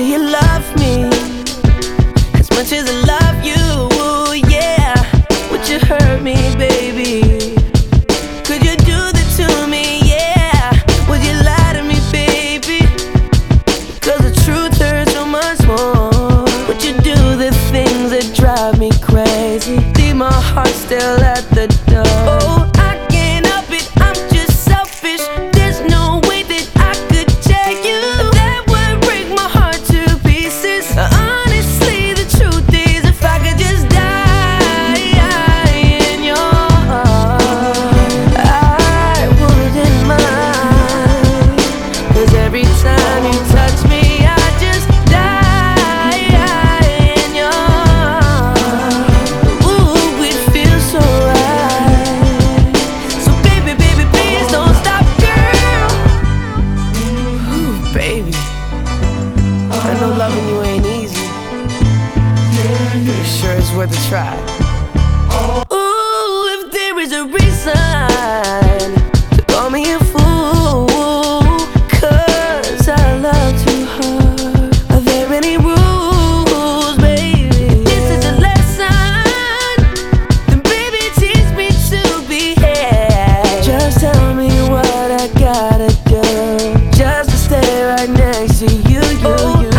do you love me as much as I love know loving you ain't easy. It sure is worth a try. Ooh, if there is a reason to call me a fool, cause I love too hard. Are there any rules, baby? This is a lesson. Then baby, teach me to behave. Just tell me what I gotta do. Just to stay right next to you, you, you.